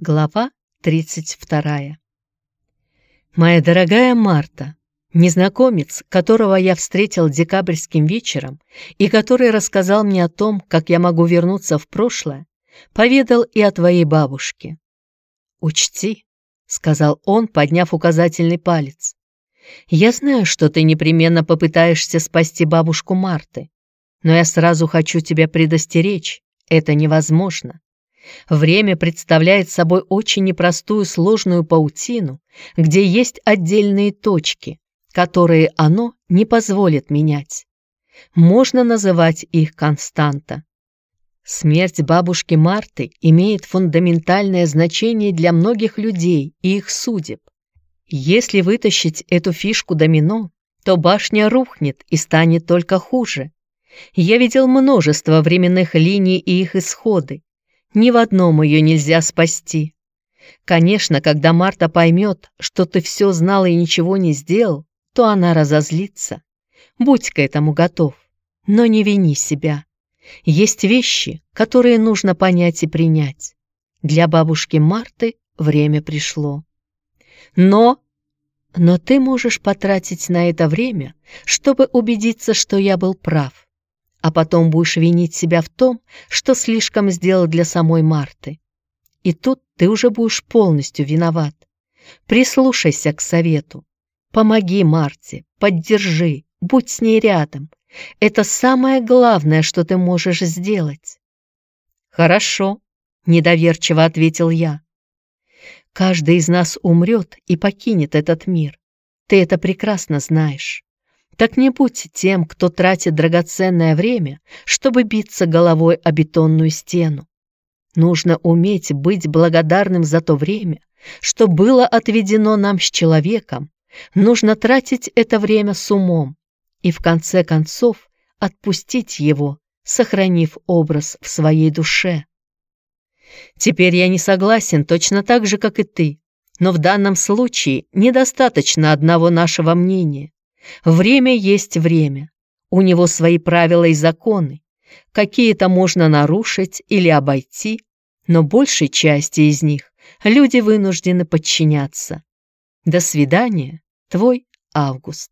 Глава 32. Моя дорогая Марта, незнакомец, которого я встретил декабрьским вечером и который рассказал мне о том, как я могу вернуться в прошлое, поведал и о твоей бабушке. «Учти», — сказал он, подняв указательный палец, «я знаю, что ты непременно попытаешься спасти бабушку Марты, но я сразу хочу тебя предостеречь, это невозможно. Время представляет собой очень непростую сложную паутину, где есть отдельные точки, которые оно не позволит менять. Можно называть их константа. Смерть бабушки Марты имеет фундаментальное значение для многих людей и их судеб. Если вытащить эту фишку домино, то башня рухнет и станет только хуже. Я видел множество временных линий и их исходы, ни в одном ее нельзя спасти. Конечно, когда Марта поймет, что ты все знал и ничего не сделал, то она разозлится. Будь к этому готов, но не вини себя. Есть вещи, которые нужно понять и принять. Для бабушки Марты время пришло. Но... Но ты можешь потратить на это время, чтобы убедиться, что я был прав а потом будешь винить себя в том, что слишком сделал для самой Марты. И тут ты уже будешь полностью виноват. Прислушайся к совету. Помоги Марте, поддержи, будь с ней рядом. Это самое главное, что ты можешь сделать. Хорошо, недоверчиво ответил я. Каждый из нас умрет и покинет этот мир. Ты это прекрасно знаешь. Так не будь тем, кто тратит драгоценное время, чтобы биться головой о бетонную стену. Нужно уметь быть благодарным за то время, что было отведено нам с человеком. Нужно тратить это время с умом и в конце концов отпустить его, сохранив образ в своей душе. Теперь я не согласен точно так же, как и ты, но в данном случае недостаточно одного нашего мнения. Время есть время. У него свои правила и законы. Какие-то можно нарушить или обойти, но большей части из них люди вынуждены подчиняться. До свидания, твой Август.